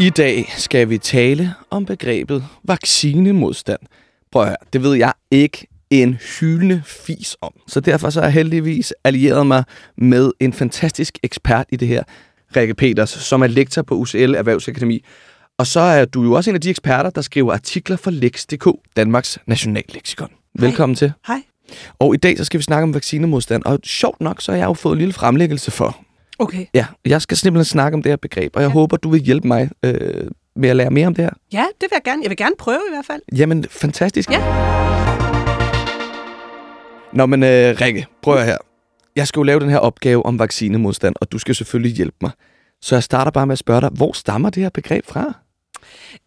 I dag skal vi tale om begrebet vaccinemodstand. Prøv at høre, det ved jeg ikke en hyldende fis om. Så derfor så har jeg heldigvis allieret mig med en fantastisk ekspert i det her, Rikke Peters, som er lektor på UCL Erhvervsakademi. Og så er du jo også en af de eksperter, der skriver artikler for Lex.dk, Danmarks nationalleksikon. Velkommen til. Hej. Og i dag så skal vi snakke om vaccinemodstand. Og sjovt nok, så har jeg jo fået en lille fremlæggelse for, Okay. Ja, jeg skal simpelthen snakke om det her begreb, og jeg ja. håber, du vil hjælpe mig øh, med at lære mere om det her. Ja, det vil jeg gerne. Jeg vil gerne prøve i hvert fald. Jamen, fantastisk. Ja. Nå, men øh, Rikke, prøv her. Jeg skal jo lave den her opgave om vaccinemodstand, og du skal selvfølgelig hjælpe mig. Så jeg starter bare med at spørge dig, hvor stammer det her begreb fra?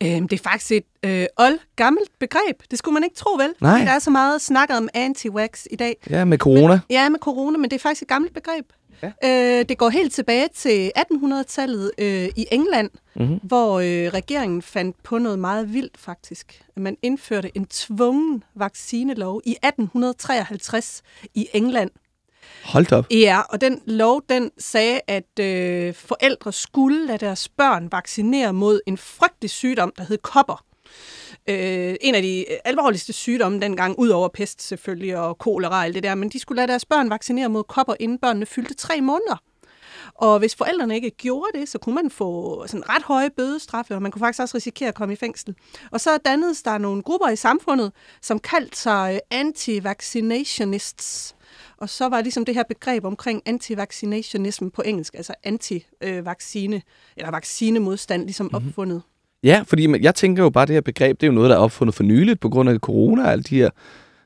Øhm, det er faktisk et øh, old gammelt begreb. Det skulle man ikke tro, vel? Nej. Der er så meget snakket om anti-wax i dag. Ja, med corona. Men, ja, med corona, men det er faktisk et gammelt begreb. Ja. Øh, det går helt tilbage til 1800-tallet øh, i England, mm-hmm. hvor øh, regeringen fandt på noget meget vildt faktisk. Man indførte en tvungen vaccinelov i 1853 i England. Hold op. Ja, og den lov, den sagde, at øh, forældre skulle lade deres børn vaccinere mod en frygtelig sygdom, der hed kopper. Øh, en af de alvorligste sygdomme dengang, ud over pest selvfølgelig og kolera og alt det der, men de skulle lade deres børn vaccinere mod kopper, inden børnene fyldte tre måneder. Og hvis forældrene ikke gjorde det, så kunne man få sådan ret høje bødestraffe, og man kunne faktisk også risikere at komme i fængsel. Og så dannedes der nogle grupper i samfundet, som kaldte sig anti-vaccinationalists. Og så var ligesom det her begreb omkring anti-vaccinationism på engelsk, altså anti-vaccine, eller vaccinemodstand, ligesom mm-hmm. opfundet. Ja, fordi jeg tænker jo bare, at det her begreb, det er jo noget, der er opfundet for nyligt på grund af corona og alt de her.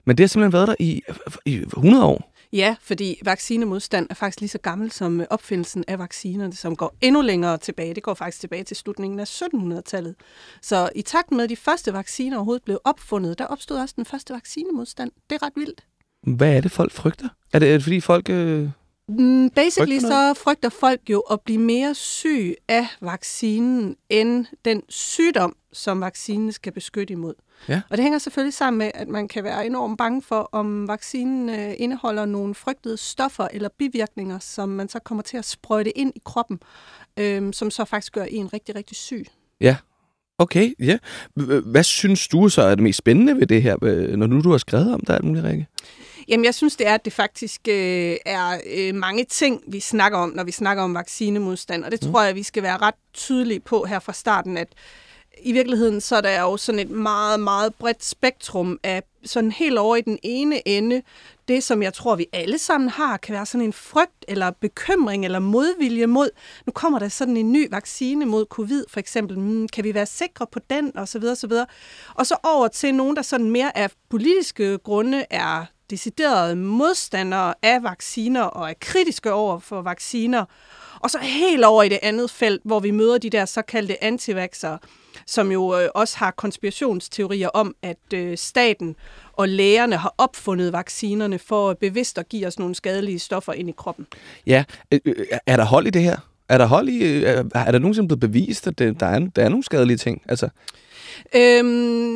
Men det har simpelthen været der i, i 100 år. Ja, fordi vaccinemodstand er faktisk lige så gammel som opfindelsen af vaccinerne, som går endnu længere tilbage. Det går faktisk tilbage til slutningen af 1700-tallet. Så i takt med, at de første vacciner overhovedet blev opfundet, der opstod også den første vaccinemodstand. Det er ret vildt. Hvad er det, folk frygter? Er det, er det fordi folk... Øh basically frygter så frygter folk jo at blive mere syg af vaccinen, end den sygdom, som vaccinen skal beskytte imod. Ja. Og det hænger selvfølgelig sammen med, at man kan være enormt bange for, om vaccinen øh, indeholder nogle frygtede stoffer eller bivirkninger, som man så kommer til at sprøjte ind i kroppen, øh, som så faktisk gør en rigtig, rigtig syg. Ja, okay. Ja. Hvad synes du så er det mest spændende ved det her, når nu du har skrevet om det Rikke? Jamen, jeg synes, det er, at det faktisk øh, er øh, mange ting, vi snakker om, når vi snakker om vaccinemodstand. Og det mm. tror jeg, vi skal være ret tydelige på her fra starten, at i virkeligheden så er der jo sådan et meget, meget bredt spektrum af sådan helt over i den ene ende, det som jeg tror, vi alle sammen har, kan være sådan en frygt eller bekymring eller modvilje mod, nu kommer der sådan en ny vaccine mod covid for eksempel, hmm, kan vi være sikre på den, og så videre, og så videre. Og så over til nogen, der sådan mere af politiske grunde er deciderede modstandere af vacciner og er kritiske over for vacciner. Og så helt over i det andet felt, hvor vi møder de der såkaldte antivaxere, som jo øh, også har konspirationsteorier om, at øh, staten og lægerne har opfundet vaccinerne for bevidst at give os nogle skadelige stoffer ind i kroppen. Ja, øh, øh er der hold i det her? Er der hold i, øh, er der nogensinde blevet bevist, at der er, der er nogle skadelige ting? Altså, Øhm,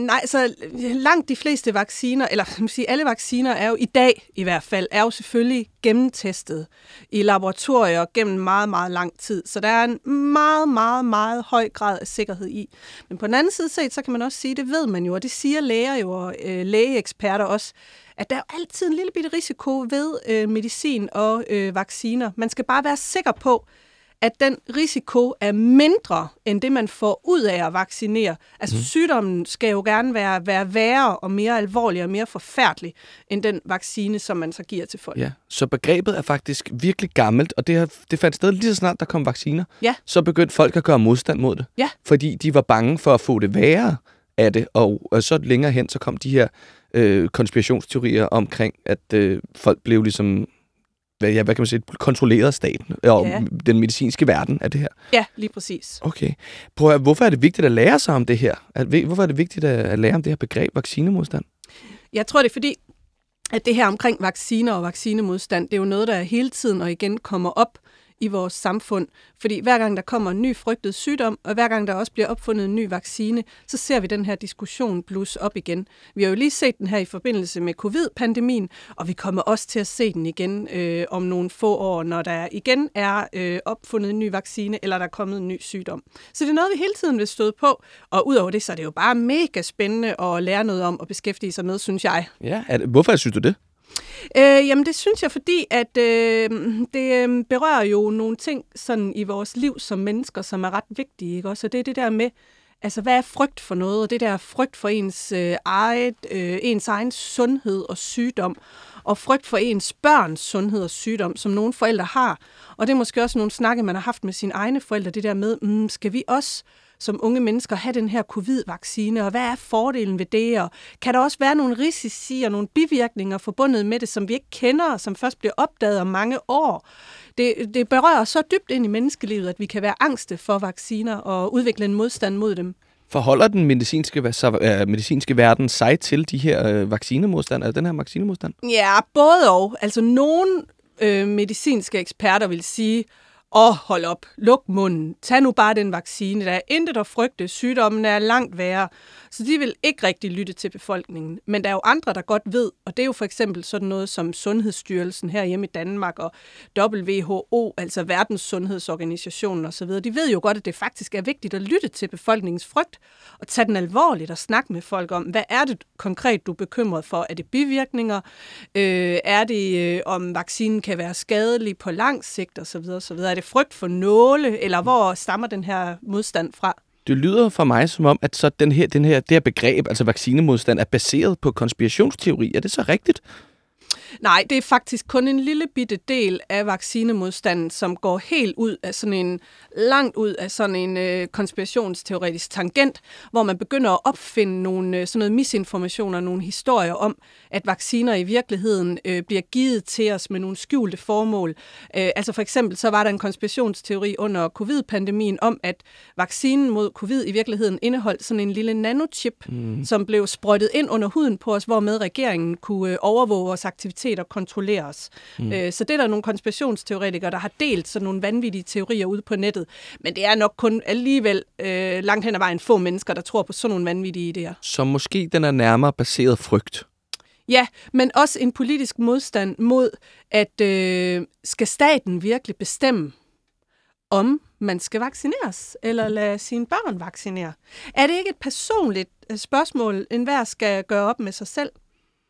nej, så langt de fleste vacciner, eller man sige, alle vacciner er jo i dag i hvert fald, er jo selvfølgelig gennemtestet i laboratorier gennem meget, meget lang tid. Så der er en meget, meget, meget høj grad af sikkerhed i. Men på den anden side set, så kan man også sige, det ved man jo, og det siger læger jo, og øh, lægeeksperter også, at der er altid en lille bitte risiko ved øh, medicin og øh, vacciner. Man skal bare være sikker på, at den risiko er mindre end det, man får ud af at vaccinere. Altså mm. sygdommen skal jo gerne være, være værre og mere alvorlig og mere forfærdelig end den vaccine, som man så giver til folk. Ja, så begrebet er faktisk virkelig gammelt, og det, har, det fandt sted lige så snart, der kom vacciner. Ja. Så begyndte folk at gøre modstand mod det. Ja. Fordi de var bange for at få det værre af det, og, og så længere hen, så kom de her øh, konspirationsteorier omkring, at øh, folk blev ligesom hvad, ja, hvad kan man sige, kontrolleret staten og Ja. den medicinske verden af det her. Ja, lige præcis. Okay. Prøv at, hvorfor er det vigtigt at lære sig om det her? Hvorfor er det vigtigt at, at lære om det her begreb vaccinemodstand? Jeg tror, det er fordi, at det her omkring vacciner og vaccinemodstand, det er jo noget, der hele tiden og igen kommer op i vores samfund. Fordi hver gang der kommer en ny frygtet sygdom, og hver gang der også bliver opfundet en ny vaccine, så ser vi den her diskussion blus op igen. Vi har jo lige set den her i forbindelse med covid-pandemien, og vi kommer også til at se den igen øh, om nogle få år, når der igen er øh, opfundet en ny vaccine, eller der er kommet en ny sygdom. Så det er noget, vi hele tiden vil støde på, og udover det, så er det jo bare mega spændende at lære noget om og beskæftige sig med, synes jeg. Ja, er det, hvorfor synes du det? Øh, jamen det synes jeg, fordi at øh, det øh, berører jo nogle ting sådan i vores liv som mennesker, som er ret vigtige. Ikke? Også, og det er det der med, altså hvad er frygt for noget? Og det der frygt for ens, øh, eget, øh, ens egen sundhed og sygdom, og frygt for ens børns sundhed og sygdom, som nogle forældre har. Og det er måske også nogle snakke, man har haft med sine egne forældre, det der med, mm, skal vi også som unge mennesker have den her covid-vaccine, og hvad er fordelen ved det, og kan der også være nogle risici og nogle bivirkninger forbundet med det, som vi ikke kender, og som først bliver opdaget om mange år. Det, det berører så dybt ind i menneskelivet, at vi kan være angste for vacciner og udvikle en modstand mod dem. Forholder den medicinske, øh, medicinske verden sig til de her øh, vaccinemodstand, altså den her vaccinemodstand? Ja, både og. Altså nogle øh, medicinske eksperter vil sige, åh, hold op, luk munden, tag nu bare den vaccine, der er intet at frygte, sygdommen er langt værre. Så de vil ikke rigtig lytte til befolkningen. Men der er jo andre, der godt ved, og det er jo for eksempel sådan noget som Sundhedsstyrelsen her hjemme i Danmark og WHO, altså Verdens Sundhedsorganisationen osv. De ved jo godt, at det faktisk er vigtigt at lytte til befolkningens frygt og tage den alvorligt og snakke med folk om, hvad er det konkret, du er bekymret for? Er det bivirkninger? Øh, er det, øh, om vaccinen kan være skadelig på lang sigt osv. osv.? Det frygt for nåle, eller hvor stammer den her modstand fra? Det lyder for mig som om, at så den her, den her, det her begreb, altså vaccinemodstand, er baseret på konspirationsteori. Er det så rigtigt? Nej, det er faktisk kun en lille bitte del af vaccinemodstanden, som går helt ud af sådan en, langt ud af sådan en øh, konspirationsteoretisk tangent, hvor man begynder at opfinde nogle øh, sådan noget misinformationer, nogle historier om, at vacciner i virkeligheden øh, bliver givet til os med nogle skjulte formål. Øh, altså for eksempel så var der en konspirationsteori under covid-pandemien om, at vaccinen mod covid i virkeligheden indeholdt sådan en lille nanochip, mm. som blev sprøjtet ind under huden på os, hvormed regeringen kunne øh, overvåge vores aktiviteter og kontrollere os. Mm. Øh, så det er der nogle konspirationsteoretikere, der har delt sådan nogle vanvittige teorier ude på nettet. Men det er nok kun alligevel øh, langt hen ad vejen få mennesker, der tror på sådan nogle vanvittige idéer. Så måske den er nærmere baseret frygt. Ja, men også en politisk modstand mod, at øh, skal staten virkelig bestemme, om man skal vaccineres, eller lade sine børn vaccinere? Er det ikke et personligt øh, spørgsmål, enhver skal gøre op med sig selv?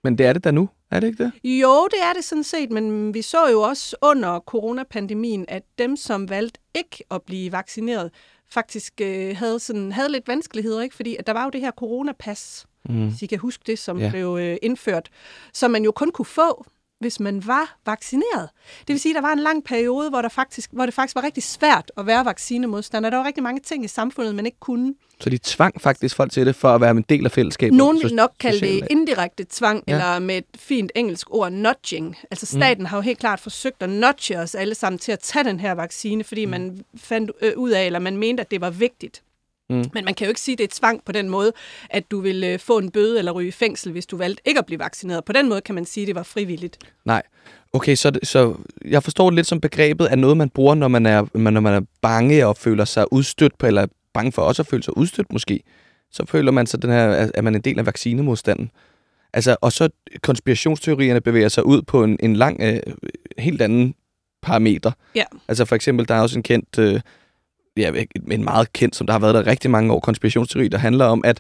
Men det er det da nu, er det ikke det? Jo, det er det sådan set, men vi så jo også under coronapandemien, at dem, som valgte ikke at blive vaccineret, faktisk øh, havde, sådan, havde lidt vanskeligheder, ikke? fordi at der var jo det her coronapas, mm. hvis I kan huske det, som Ja. blev øh, indført, som man jo kun kunne få, hvis man var vaccineret. Det vil sige, at der var en lang periode, hvor, der faktisk, hvor det faktisk var rigtig svært at være vaccinemodstander. Der var rigtig mange ting i samfundet, man ikke kunne. Så de tvang faktisk folk til det for at være en del af fællesskabet. Nogen vil nok kalde det indirekte tvang, Ja. ja. eller med et fint engelsk ord, nudging. Altså staten mm. har jo helt klart forsøgt at nudge os alle sammen til at tage den her vaccine, fordi mm. man fandt øh, ud af, eller man mente, at det var vigtigt. Mm. Men man kan jo ikke sige, at det er tvang på den måde, at du vil øh, få en bøde eller ryge i fængsel, hvis du valgte ikke at blive vaccineret. På den måde kan man sige, at det var frivilligt. Nej. Okay, så, så jeg forstår det lidt som begrebet af noget, man bruger, når man er, når man er bange og føler sig udstødt, på, eller bange for også at føle sig udstødt måske. Så føler man sig den her, at at man er en del af vaccinemodstanden. Altså, og så konspirationsteorierne bevæger sig ud på en, en lang, øh, helt anden parameter. Ja. Altså for eksempel, der er også en kendt, øh, ja, en meget kendt, som der har været der rigtig mange år, konspirationsteori, der handler om, at,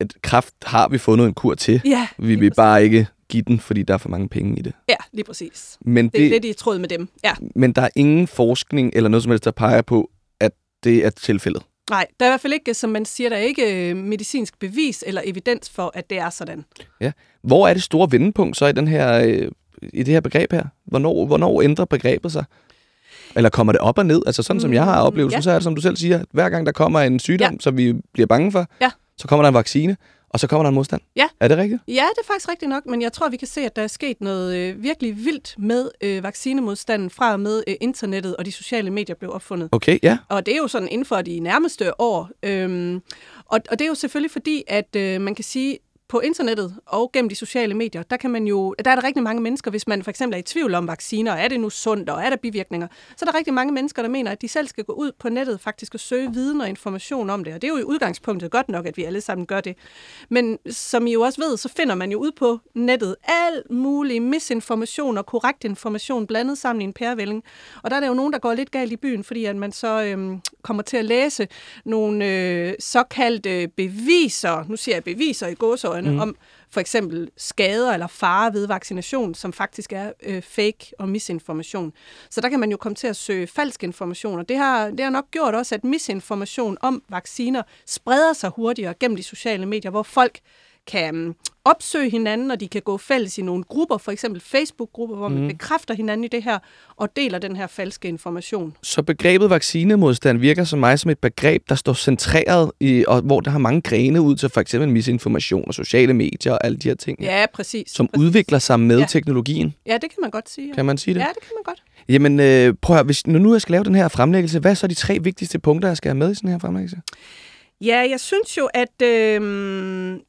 at kraft har vi fundet en kur til. Ja, Vi vil bare ikke give den, fordi der er for mange penge i det. Ja, lige præcis. Men, Det er det, lidt i tråd med dem. Ja. men der er ingen forskning eller noget som helst, der peger på, at det er tilfældet. Nej, der er i hvert fald ikke, som man siger, der er ikke øh, medicinsk bevis eller evidens for, at det er sådan. Hvor er det store vendepunkt så i, den her, øh, i det her begreb her? Hvornår, hvornår ændrer begrebet sig? Eller kommer det op og ned? Altså sådan som jeg har Mm, oplevet, ja. så er det som du selv siger, at hver gang der kommer en sygdom, Ja. som vi bliver bange for, Ja. så kommer der en vaccine. og så kommer der en modstand? Ja. Er det rigtigt? Ja, det er faktisk rigtigt nok, men jeg tror, vi kan se, at der er sket noget øh, virkelig vildt med øh, vaccinemodstanden fra og med øh, internettet og de sociale medier blev opfundet. Okay, ja. Og det er jo sådan inden for de nærmeste år. Øhm, og, og det er jo selvfølgelig fordi, at øh, man kan sige, på internettet og gennem de sociale medier, der kan man jo, der er der rigtig mange mennesker, hvis man for eksempel er i tvivl om vacciner, er det nu sundt, og er der bivirkninger, så er der rigtig mange mennesker, der mener, at de selv skal gå ud på nettet faktisk og søge viden og information om det. Og det er jo i udgangspunktet godt nok, at vi alle sammen gør det. Men som I jo også ved, så finder man jo ud på nettet al mulig misinformation og korrekt information blandet sammen i en pærevælling. Og der er der jo nogen, der går lidt galt i byen, fordi at man så øhm, kommer til at læse nogle øh, såkaldte beviser, nu siger jeg beviser i gåsøjne, mm. om for eksempel skader eller fare ved vaccination, som faktisk er øh, fake og misinformation. Så der kan man jo komme til at søge falsk information, og det har, det har nok gjort også, at misinformation om vacciner spreder sig hurtigere gennem de sociale medier, hvor folk kan um, opsøge hinanden, og de kan gå fælles i nogle grupper, for eksempel Facebook-grupper, hvor man Mhm. bekræfter hinanden i det her, og deler den her falske information. Så begrebet vaccinemodstand virker som mig som et begreb, der står centreret, i, og hvor der har mange grene ud til for eksempel misinformation og sociale medier og alle de her ting, Ja, præcis. som præcis. udvikler sig med Ja. teknologien. Ja, det kan man godt sige. Ja, Kan man sige det? ja det kan man godt. Jamen, øh, prøv at hvis, når nu jeg skal lave den her fremlæggelse, hvad er så de tre vigtigste punkter, jeg skal have med i sådan her fremlæggelse? Ja, jeg synes jo, at øh,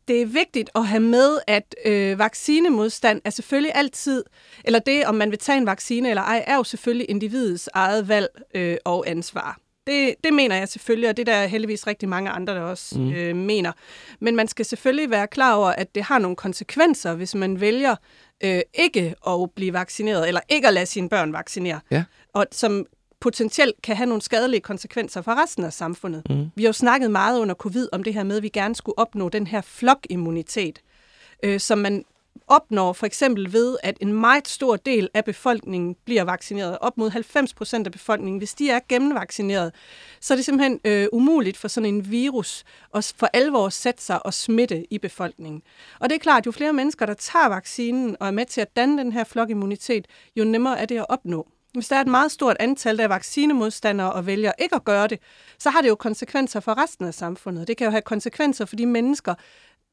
det er vigtigt at have med, at øh, vaccinemodstand er selvfølgelig altid, eller det, om man vil tage en vaccine eller ej, er jo selvfølgelig individets eget valg øh, og ansvar. Det, det mener jeg selvfølgelig, og det der er heldigvis rigtig mange andre, der også mm. øh, mener. Men man skal selvfølgelig være klar over, at det har nogle konsekvenser, hvis man vælger øh, ikke at blive vaccineret, eller ikke at lade sine børn vaccinere. Ja. Og som potentielt kan have nogle skadelige konsekvenser for resten af samfundet. Mm. Vi har jo snakket meget under covid om det her med, at vi gerne skulle opnå den her flokimmunitet, øh, som man opnår for eksempel ved, at en meget stor del af befolkningen bliver vaccineret. Op mod 90 procent af befolkningen, hvis de er gennemvaccineret, så er det simpelthen øh, umuligt for sådan en virus at for alvor sætte sig og smitte i befolkningen. Og det er klart, jo flere mennesker, der tager vaccinen og er med til at danne den her flokimmunitet, jo nemmere er det at opnå. Hvis der er et meget stort antal af vaccinemodstandere og vælger ikke at gøre det, så har det jo konsekvenser for resten af samfundet. Det kan jo have konsekvenser for de mennesker,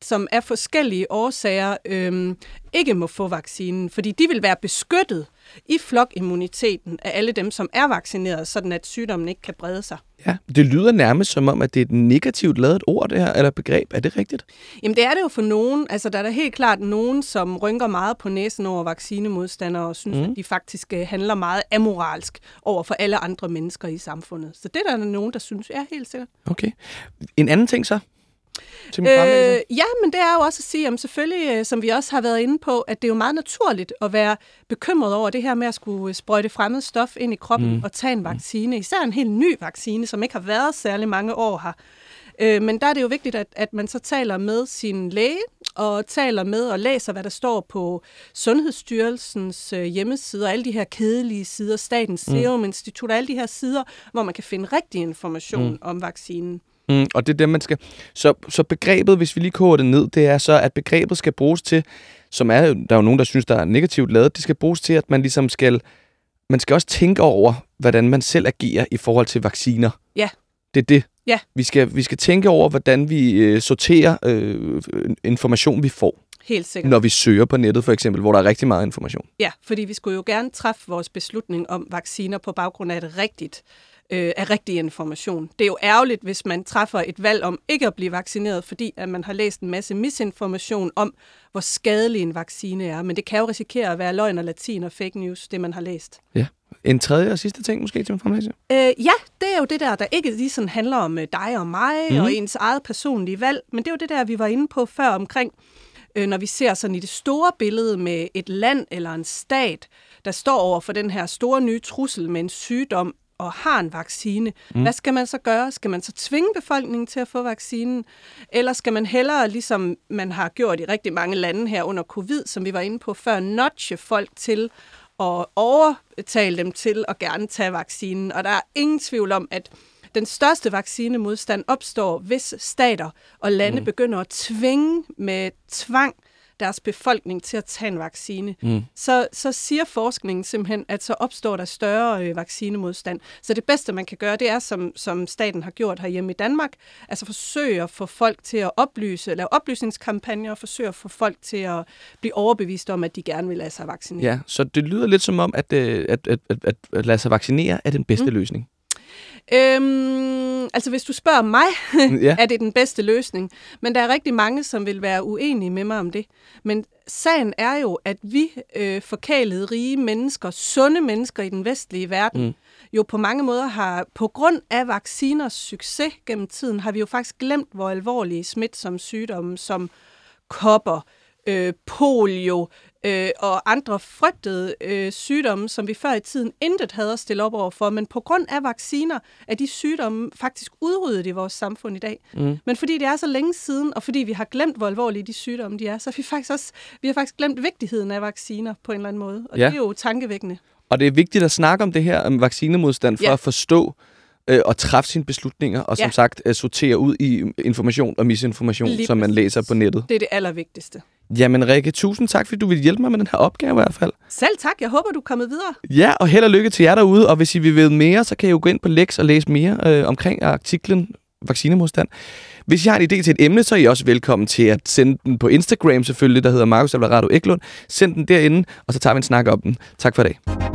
som af forskellige årsager øhm, ikke må få vaccinen, fordi de vil være beskyttet i flokimmuniteten af alle dem, som er vaccineret, sådan at sygdommen ikke kan brede sig. Ja, det lyder nærmest som om, at det er et negativt lavet ord, det her, eller begreb. Er det rigtigt? Jamen det er det jo for nogen. Altså der er der helt klart nogen, som rynker meget på næsen over vaccinemodstandere og synes, mm. at de faktisk øh, handler meget amoralsk over for alle andre mennesker i samfundet. Så det er der nogen, der synes, er helt sikkert. Okay. En anden ting så? Til øh... Ja, men det er jo også at sige, at selvfølgelig, øh, som vi også har været inde på, at det er jo meget naturligt at være bekymret over det her med at skulle øh, sprøjte fremmed stof ind i kroppen mm. og tage en vaccine. Især en helt ny vaccine, som ikke har været særlig mange år her. Øh, men der er det jo vigtigt, at, at man så taler med sin læge, og taler med og læser, hvad der står på Sundhedsstyrelsens øh, hjemmeside, alle de her kedelige sider, Statens Serum Institut, alle de her sider, hvor man kan finde rigtig information mm. om vaccinen. Mm, og det er det, man skal... Så, så begrebet, hvis vi lige koger det ned, det er så, at begrebet skal bruges til, som er, der er jo nogen, der synes, der er negativt lavet, det skal bruges til, at man ligesom skal... Man skal også tænke over, hvordan man selv agerer i forhold til vacciner. Ja. Det er det. Ja. Vi skal, vi skal tænke over, hvordan vi øh, sorterer øh, information, vi får, Helt sikkert. når vi søger på nettet for eksempel, hvor der er rigtig meget information. Ja, fordi vi skulle jo gerne træffe vores beslutning om vacciner på baggrund af et rigtigt øh, af rigtig information. Det er jo ærgerligt, hvis man træffer et valg om ikke at blive vaccineret, fordi at man har læst en masse misinformation om, hvor skadelig en vaccine er. Men det kan jo risikere at være løgn og latin og fake news, det man har læst. Ja. En tredje og sidste ting måske til fremlæggelse? Øh, ja, det er jo det der, der ikke lige sådan handler om øh, dig og mig Mhm. mm. og ens eget personlige valg, men det er jo det der, vi var inde på før omkring, øh, når vi ser sådan i det store billede med et land eller en stat, der står over for den her store nye trussel med en sygdom og har en vaccine. Mm. Hvad skal man så gøre? Skal man så tvinge befolkningen til at få vaccinen? Eller skal man hellere, ligesom man har gjort i rigtig mange lande her under covid, som vi var inde på før, notche folk til og overtale dem til at gerne tage vaccinen. Og der er ingen tvivl om, at den største vaccinemodstand opstår, hvis stater og lande mm. begynder at tvinge med tvang deres befolkning til at tage en vaccine, mm. så, så siger forskningen simpelthen, at så opstår der større øh, vaccinemodstand. Så det bedste, man kan gøre, det er, som, som staten har gjort herhjemme i Danmark, altså forsøge at få folk til at oplyse, lave oplysningskampagner og forsøge at få folk til at blive overbevist om, at de gerne vil lade sig vaccinere. Ja, så det lyder lidt som om, at, øh, at, at, at, at, lade sig vaccinere er den bedste mm. løsning. Øhm, altså hvis du spørger mig, ja. er det den bedste løsning. Men der er rigtig mange, som vil være uenige med mig om det. Men sagen er jo, at vi øh, forkælede rige mennesker, sunde mennesker i den vestlige verden, mm. jo på mange måder har, på grund af vacciners succes gennem tiden, har vi jo faktisk glemt, hvor alvorlige smitsomme sygdomme som kopper, øh, polio, øh, og andre frygtede øh, sygdomme, som vi før i tiden intet havde at stille op over for, men på grund af vacciner er de sygdomme faktisk udryddet i vores samfund i dag. Mm. Men fordi det er så længe siden, og fordi vi har glemt, hvor alvorlige de sygdomme de er, så har vi faktisk også vi har faktisk glemt vigtigheden af vacciner på en eller anden måde. Og ja. det er jo tankevækkende. Og det er vigtigt at snakke om det her om vaccinemodstand for ja. at forstå, øh, og træffe sine beslutninger, og som ja. sagt øh, sortere ud i information og misinformation, Lige som man læser på nettet. Det er det allervigtigste. Jamen Rikke, tusind tak, fordi du vil hjælpe mig med den her opgave i hvert fald. Selv tak. Jeg håber, du er kommet videre. Ja, og held og lykke til jer derude. Og hvis I vil vide mere, så kan I jo gå ind på Lex og læse mere øh, omkring artiklen Vaccinemodstand. Hvis I har en idé til et emne, så er I også velkommen til at sende den på Instagram selvfølgelig, der hedder Markus Averado Eklund. Send den derinde, og så tager vi en snak om den. Tak for i dag.